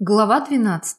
Глава 12.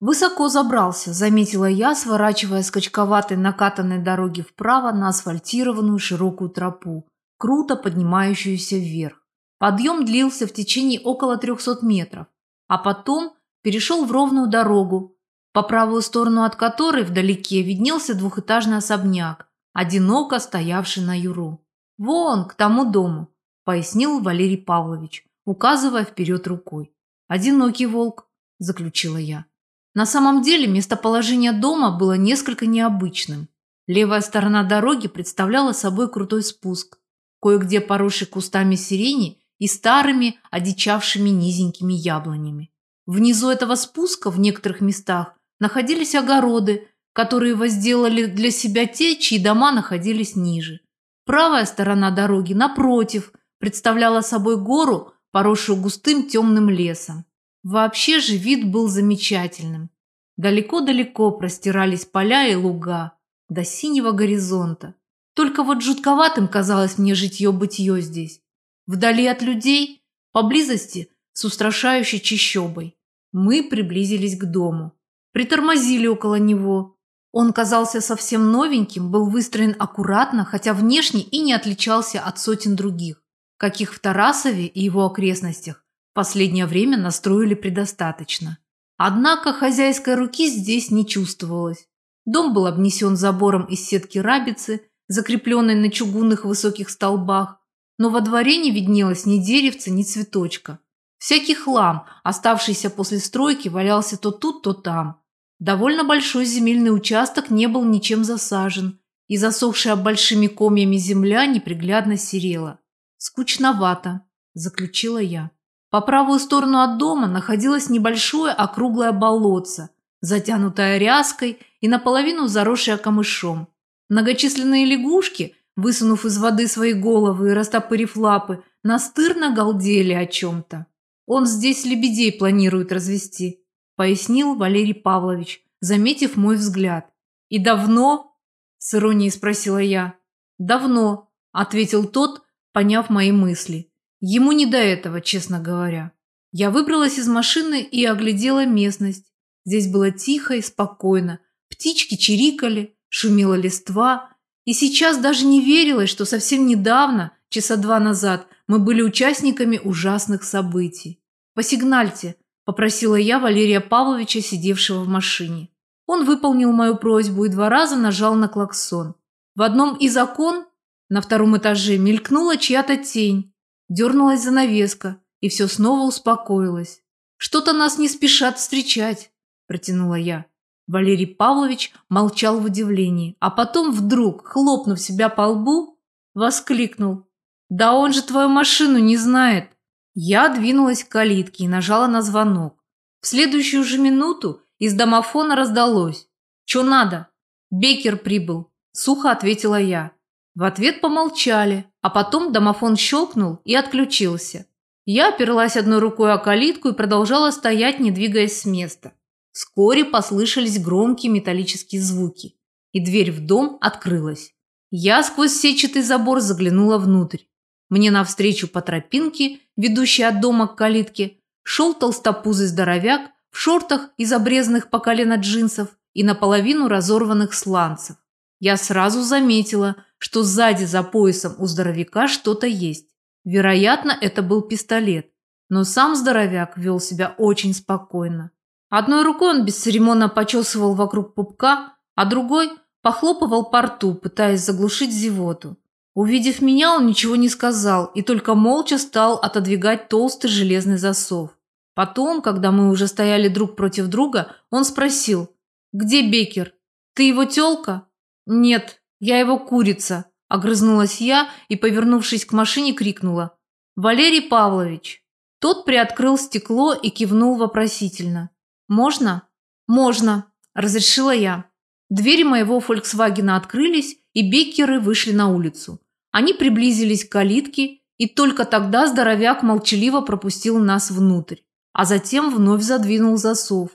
Высоко забрался, заметила я, сворачивая с качковатой накатанной дороги вправо на асфальтированную широкую тропу, круто поднимающуюся вверх. Подъем длился в течение около 300 метров, а потом перешел в ровную дорогу, по правую сторону от которой вдалеке виднелся двухэтажный особняк, одиноко стоявший на юру. «Вон, к тому дому», – пояснил Валерий Павлович, указывая вперед рукой. «Одинокий волк», – заключила я. На самом деле местоположение дома было несколько необычным. Левая сторона дороги представляла собой крутой спуск, кое-где поросший кустами сирени и старыми, одичавшими низенькими яблонями. Внизу этого спуска в некоторых местах находились огороды, которые возделали для себя те, чьи дома находились ниже. Правая сторона дороги, напротив, представляла собой гору, поросшую густым темным лесом. Вообще же вид был замечательным. Далеко-далеко простирались поля и луга, до синего горизонта. Только вот жутковатым казалось мне житье-бытие здесь. Вдали от людей, поблизости с устрашающей чащобой. Мы приблизились к дому. Притормозили около него. Он казался совсем новеньким, был выстроен аккуратно, хотя внешне и не отличался от сотен других каких в Тарасове и его окрестностях в последнее время настроили предостаточно. Однако хозяйской руки здесь не чувствовалось. Дом был обнесен забором из сетки рабицы, закрепленной на чугунных высоких столбах, но во дворе не виднелось ни деревца, ни цветочка. Всякий хлам, оставшийся после стройки, валялся то тут, то там. Довольно большой земельный участок не был ничем засажен, и засохшая большими комьями земля неприглядно серела. «Скучновато», – заключила я. По правую сторону от дома находилось небольшое округлое болотце, затянутое ряской и наполовину заросшее камышом. Многочисленные лягушки, высунув из воды свои головы и растопырив лапы, настырно галдели о чем-то. «Он здесь лебедей планирует развести», – пояснил Валерий Павлович, заметив мой взгляд. «И давно?» – с иронией спросила я. «Давно», – ответил тот, поняв мои мысли. Ему не до этого, честно говоря. Я выбралась из машины и оглядела местность. Здесь было тихо и спокойно. Птички чирикали, шумела листва. И сейчас даже не верилось, что совсем недавно, часа два назад, мы были участниками ужасных событий. «Посигнальте», – попросила я Валерия Павловича, сидевшего в машине. Он выполнил мою просьбу и два раза нажал на клаксон. В одном из окон на втором этаже мелькнула чья-то тень, дернулась занавеска, и все снова успокоилось. «Что-то нас не спешат встречать», – протянула я. Валерий Павлович молчал в удивлении, а потом вдруг, хлопнув себя по лбу, воскликнул. «Да он же твою машину не знает!» Я двинулась к калитке и нажала на звонок. В следующую же минуту из домофона раздалось. «Чё надо?» «Бекер прибыл», – сухо ответила я. В ответ помолчали, а потом домофон щелкнул и отключился. Я оперлась одной рукой о калитку и продолжала стоять, не двигаясь с места. Вскоре послышались громкие металлические звуки, и дверь в дом открылась. Я сквозь сетчатый забор заглянула внутрь. Мне навстречу по тропинке, ведущей от дома к калитке, шел толстопузый здоровяк в шортах из обрезанных по колено джинсов и наполовину разорванных сланцев. Я сразу заметила, что сзади за поясом у здоровяка что-то есть. Вероятно, это был пистолет. Но сам здоровяк вел себя очень спокойно. Одной рукой он бесцеремонно почесывал вокруг пупка, а другой похлопывал по рту, пытаясь заглушить зевоту. Увидев меня, он ничего не сказал и только молча стал отодвигать толстый железный засов. Потом, когда мы уже стояли друг против друга, он спросил, «Где Бекер? Ты его тёлка?» «Нет, я его курица», – огрызнулась я и, повернувшись к машине, крикнула. «Валерий Павлович». Тот приоткрыл стекло и кивнул вопросительно. «Можно?» «Можно», – разрешила я. Двери моего «Фольксвагена» открылись, и беккеры вышли на улицу. Они приблизились к калитке, и только тогда здоровяк молчаливо пропустил нас внутрь, а затем вновь задвинул засов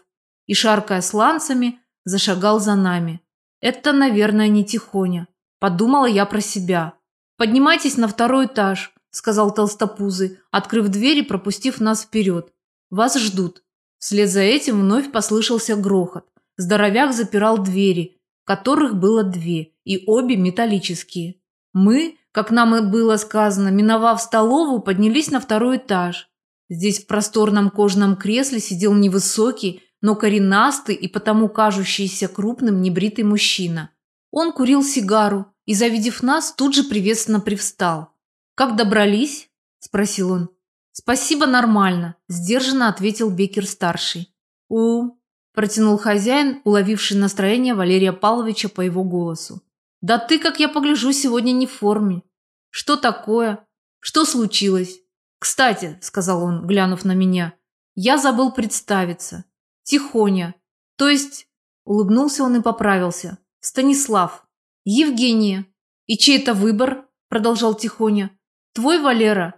и, шаркая сланцами, зашагал за нами. Это, наверное, не Тихоня. Подумала я про себя. «Поднимайтесь на второй этаж», – сказал толстопузый, открыв дверь и пропустив нас вперед. Вас ждут». Вслед за этим вновь послышался грохот. Здоровяк запирал двери, которых было две, и обе металлические. Мы, как нам и было сказано, миновав столовую, поднялись на второй этаж. Здесь в просторном кожаном кресле сидел невысокий, но коренастый и потому кажущийся крупным небритый мужчина. Он курил сигару и, завидев нас, тут же приветственно привстал. «Как добрались?» – спросил он. «Спасибо, нормально», – сдержанно ответил Бекер-старший. «У...» – протянул хозяин, уловивший настроение Валерия Павловича по его голосу. «Да ты, как я погляжу, сегодня не в форме. Что такое? Что случилось?» «Кстати», – сказал он, глянув на меня, – «я забыл представиться. Тихоня. То есть...» – улыбнулся он и поправился. «Станислав. Евгения. И чей это выбор?» – продолжал Тихоня. «Твой, Валера?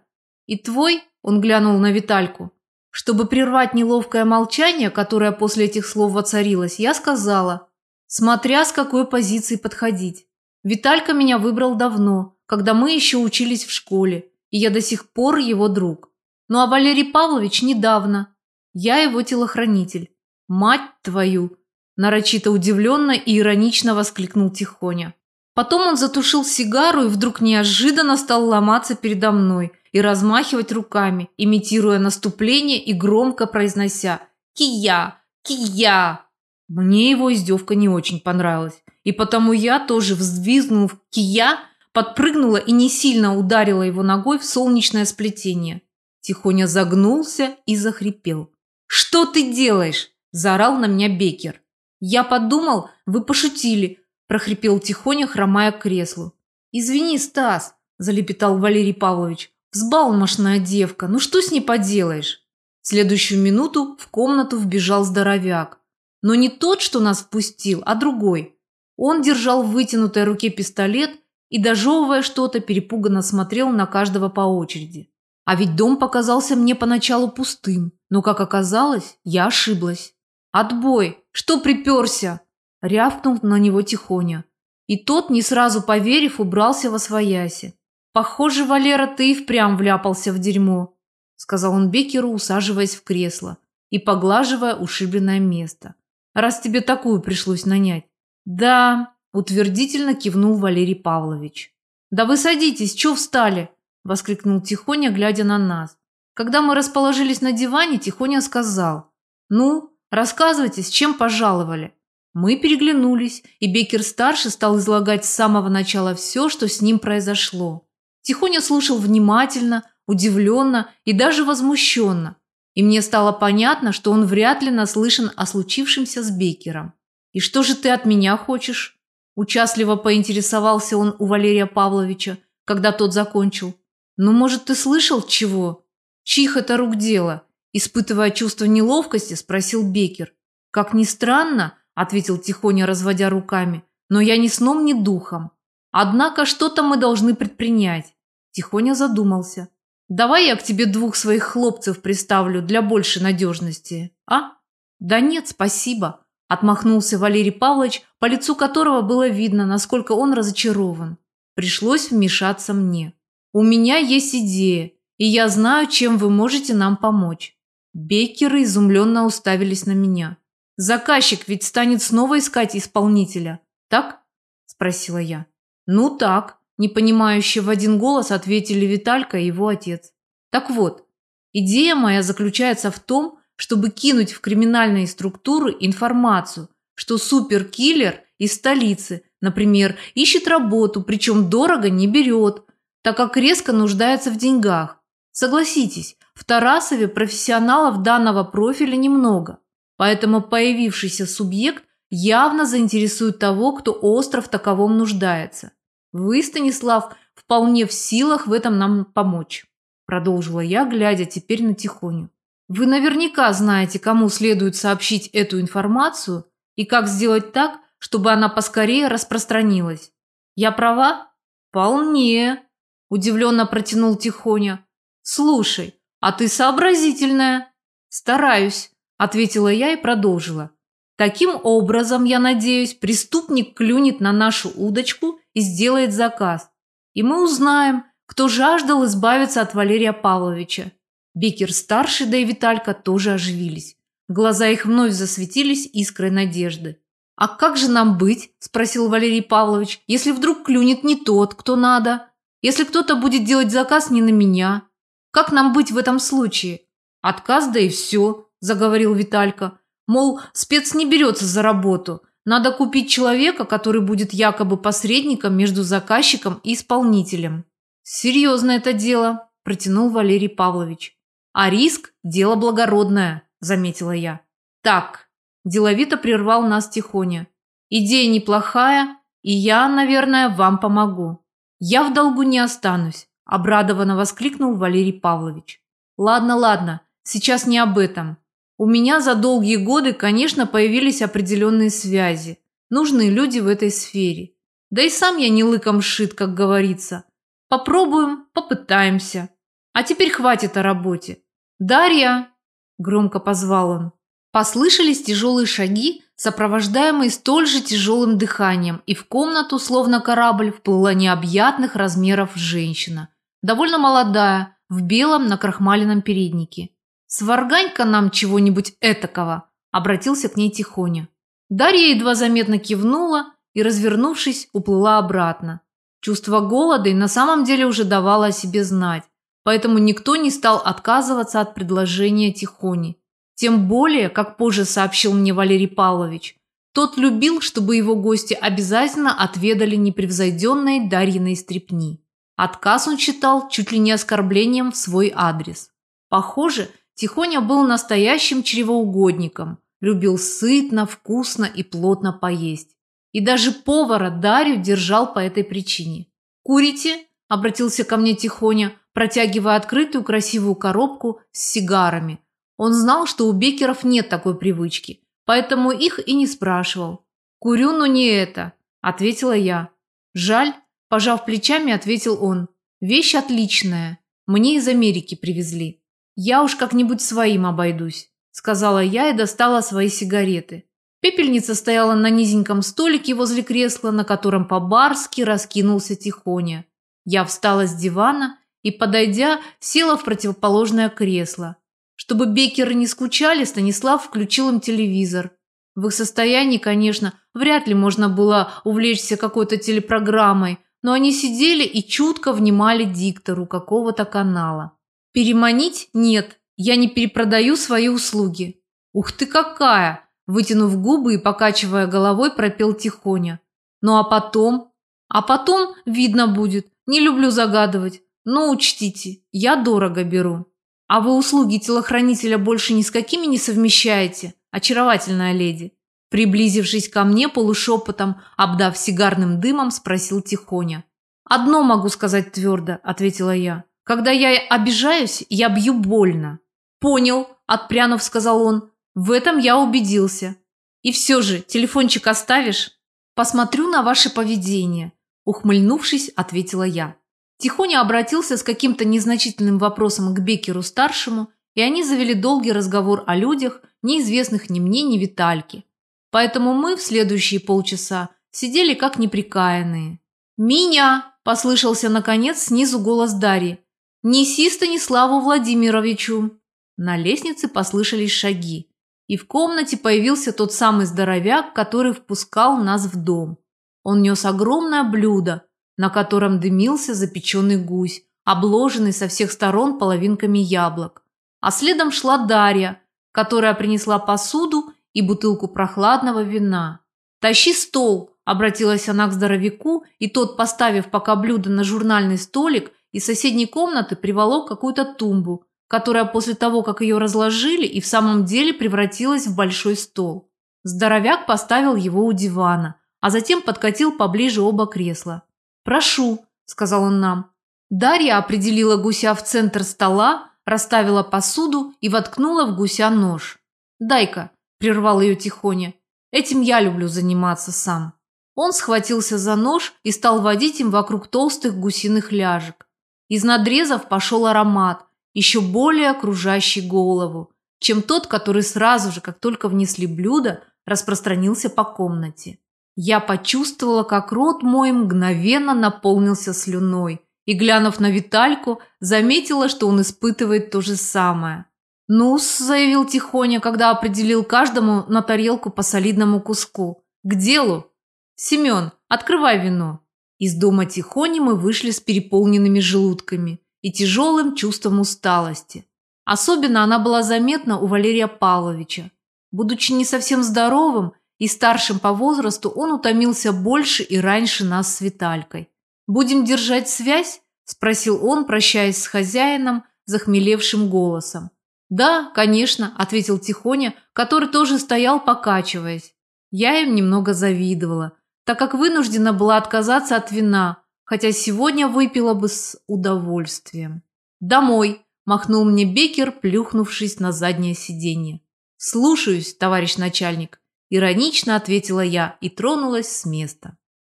И твой?» – он глянул на Витальку. Чтобы прервать неловкое молчание, которое после этих слов воцарилось, я сказала, смотря с какой позиции подходить. Виталька меня выбрал давно, когда мы еще учились в школе, и я до сих пор его друг. Ну а Валерий Павлович недавно. Я его телохранитель. Мать твою! Нарочито удивленно и иронично воскликнул Тихоня. Потом он затушил сигару и вдруг неожиданно стал ломаться передо мной и размахивать руками, имитируя наступление и громко произнося «Кия! Кия!». Мне его издевка не очень понравилась, и потому я тоже, взвизгнув «Кия!», подпрыгнула и не сильно ударила его ногой в солнечное сплетение. Тихоня загнулся и захрипел. «Что ты делаешь?» – заорал на меня Бекер. «Я подумал, вы пошутили», – прохрипел Тихоня, хромая к креслу. «Извини, Стас», – залепетал Валерий Павлович. «Взбалмошная девка, ну что с ней поделаешь?» В следующую минуту в комнату вбежал здоровяк. Но не тот, что нас впустил, а другой. Он держал в вытянутой руке пистолет и, дожевывая что-то, перепуганно смотрел на каждого по очереди. А ведь дом показался мне поначалу пустым, но, как оказалось, я ошиблась. «Отбой! Что приперся?» – рявкнул на него тихоня. И тот, не сразу поверив, убрался во свояси. «Похоже, Валера, ты и впрямь вляпался в дерьмо», – сказал он Бекеру, усаживаясь в кресло и поглаживая ушибленное место. «Раз тебе такую пришлось нанять». «Да», – утвердительно кивнул Валерий Павлович. «Да вы садитесь, чё встали?» – воскликнул Тихоня, глядя на нас. Когда мы расположились на диване, Тихоня сказал. «Ну, рассказывайте, с чем пожаловали?» Мы переглянулись, и Бекер-старший стал излагать с самого начала все, что с ним произошло. Тихоня слушал внимательно, удивленно и даже возмущенно. И мне стало понятно, что он вряд ли наслышан о случившемся с Бекером. «И что же ты от меня хочешь?» Участливо поинтересовался он у Валерия Павловича, когда тот закончил. «Ну, может, ты слышал чего? Чьих это рук дело?» Испытывая чувство неловкости, спросил Бекер. «Как ни странно», – ответил Тихоня, разводя руками, – «но я ни сном, ни духом. Однако что-то мы должны предпринять. Тихоня задумался. Давай я к тебе двух своих хлопцев приставлю для большей надежности, а? Да нет, спасибо. Отмахнулся Валерий Павлович, по лицу которого было видно, насколько он разочарован. Пришлось вмешаться мне. У меня есть идея, и я знаю, чем вы можете нам помочь. Беккеры изумленно уставились на меня. Заказчик ведь станет снова искать исполнителя, так? Спросила я. «Ну так», – непонимающе в один голос ответили Виталька и его отец. «Так вот, идея моя заключается в том, чтобы кинуть в криминальные структуры информацию, что суперкиллер из столицы, например, ищет работу, причем дорого не берет, так как резко нуждается в деньгах. Согласитесь, в Тарасове профессионалов данного профиля немного, поэтому появившийся субъект явно заинтересует того, кто остро в таковом нуждается. Вы, Станислав, вполне в силах в этом нам помочь», продолжила я, глядя теперь на Тихоню. «Вы наверняка знаете, кому следует сообщить эту информацию и как сделать так, чтобы она поскорее распространилась. Я права?» «Вполне», – удивленно протянул Тихоня. «Слушай, а ты сообразительная». «Стараюсь», – ответила я и продолжила. Таким образом, я надеюсь, преступник клюнет на нашу удочку и сделает заказ. И мы узнаем, кто жаждал избавиться от Валерия Павловича. Бекер-старший, да и Виталька тоже оживились. Глаза их вновь засветились искрой надежды. «А как же нам быть?» – спросил Валерий Павлович. «Если вдруг клюнет не тот, кто надо? Если кто-то будет делать заказ не на меня? Как нам быть в этом случае?» «Отказ, да и все», – заговорил Виталька. «Мол, спец не берется за работу. Надо купить человека, который будет якобы посредником между заказчиком и исполнителем». «Серьезно это дело», – протянул Валерий Павлович. «А риск – дело благородное», – заметила я. «Так, Деловито прервал нас Тихоня. «Идея неплохая, и я, наверное, вам помогу. Я в долгу не останусь», – обрадованно воскликнул Валерий Павлович. «Ладно, ладно, сейчас не об этом. У меня за долгие годы, конечно, появились определенные связи. Нужные люди в этой сфере. Да и сам я не лыком шит, как говорится. Попробуем, попытаемся. А теперь хватит о работе. Дарья!» – громко позвал он. Послышались тяжелые шаги, сопровождаемые столь же тяжелым дыханием, и в комнату, словно корабль, вплыла необъятных размеров женщина. Довольно молодая, в белом накрахмаленном переднике. «Сваргань-ка нам чего-нибудь этакого», – обратился к ней Тихоня. Дарья едва заметно кивнула и, развернувшись, уплыла обратно. Чувство голода и на самом деле уже давало о себе знать, поэтому никто не стал отказываться от предложения Тихони. Тем более, как позже сообщил мне Валерий Павлович, тот любил, чтобы его гости обязательно отведали непревзойденной Дарьиной стрепни. Отказ он считал чуть ли не оскорблением в свой адрес. Похоже, Тихоня был настоящим чревоугодником, любил сытно, вкусно и плотно поесть. И даже повара Дарью держал по этой причине. «Курите?» – обратился ко мне Тихоня, протягивая открытую красивую коробку с сигарами – он знал, что у бекеров нет такой привычки, поэтому их и не спрашивал. «Курю, но не это», – ответила я. «Жаль», – пожав плечами, ответил он. «Вещь отличная. Мне из Америки привезли. Я уж как-нибудь своим обойдусь», – сказала я и достала свои сигареты. Пепельница стояла на низеньком столике возле кресла, на котором по-барски раскинулся тихоня. Я встала с дивана и, подойдя, села в противоположное кресло. Чтобы бекеры не скучали, Станислав включил им телевизор. В их состоянии, конечно, вряд ли можно было увлечься какой-то телепрограммой, но они сидели и чутко внимали диктору какого-то канала. Переманить – нет, я не перепродаю свои услуги. Ух ты какая! Вытянув губы и покачивая головой, пропел тихоня. Ну а потом? А потом видно будет. Не люблю загадывать. Но учтите, я дорого беру. «А вы услуги телохранителя больше ни с какими не совмещаете, очаровательная леди?» Приблизившись ко мне полушепотом, обдав сигарным дымом, спросил Тихоня. «Одно могу сказать твердо», – ответила я. «Когда я обижаюсь, я бью больно». «Понял», – отпрянув, сказал он. «В этом я убедился. И все же, телефончик оставишь?» «Посмотрю на ваше поведение», – ухмыльнувшись, ответила я. Тихоня обратился с каким-то незначительным вопросом к Бекеру-старшему, и они завели долгий разговор о людях, неизвестных ни мне, ни Витальке. Поэтому мы в следующие полчаса сидели как неприкаянные. «Меня!» – послышался, наконец, снизу голос Дарьи. «Неси Станиславу Владимировичу!» На лестнице послышались шаги, и в комнате появился тот самый здоровяк, который впускал нас в дом. Он нес огромное блюдо – на котором дымился запеченный гусь, обложенный со всех сторон половинками яблок. А следом шла Дарья, которая принесла посуду и бутылку прохладного вина. «Тащи стол!» – обратилась она к здоровяку, и тот, поставив пока блюдо на журнальный столик, из соседней комнаты приволок какую-то тумбу, которая после того, как ее разложили, и в самом деле превратилась в большой стол. Здоровяк поставил его у дивана, а затем подкатил поближе оба кресла. «Прошу», – сказал он нам. Дарья определила гуся в центр стола, расставила посуду и воткнула в гуся нож. «Дай-ка», – прервал ее тихоня, – «этим я люблю заниматься сам». Он схватился за нож и стал водить им вокруг толстых гусиных ляжек. Из надрезов пошел аромат, еще более окружающий голову, чем тот, который сразу же, как только внесли блюдо, распространился по комнате. Я почувствовала, как рот мой мгновенно наполнился слюной, и, глянув на Витальку, заметила, что он испытывает то же самое. «Ну-с», – заявил Тихоня, когда определил каждому на тарелку по солидному куску. «К делу! Семен, открывай вино!» Из дома Тихони мы вышли с переполненными желудками и тяжелым чувством усталости. Особенно она была заметна у Валерия Павловича. Будучи не совсем здоровым и старшим по возрасту, он утомился больше и раньше нас с Виталькой. «Будем держать связь?» – спросил он, прощаясь с хозяином, захмелевшим голосом. «Да, конечно», – ответил Тихоня, который тоже стоял, покачиваясь. Я им немного завидовала, так как вынуждена была отказаться от вина, хотя сегодня выпила бы с удовольствием. «Домой», – махнул мне Бекер, плюхнувшись на заднее сиденье. «Слушаюсь, товарищ начальник», – иронично ответила я и тронулась с места.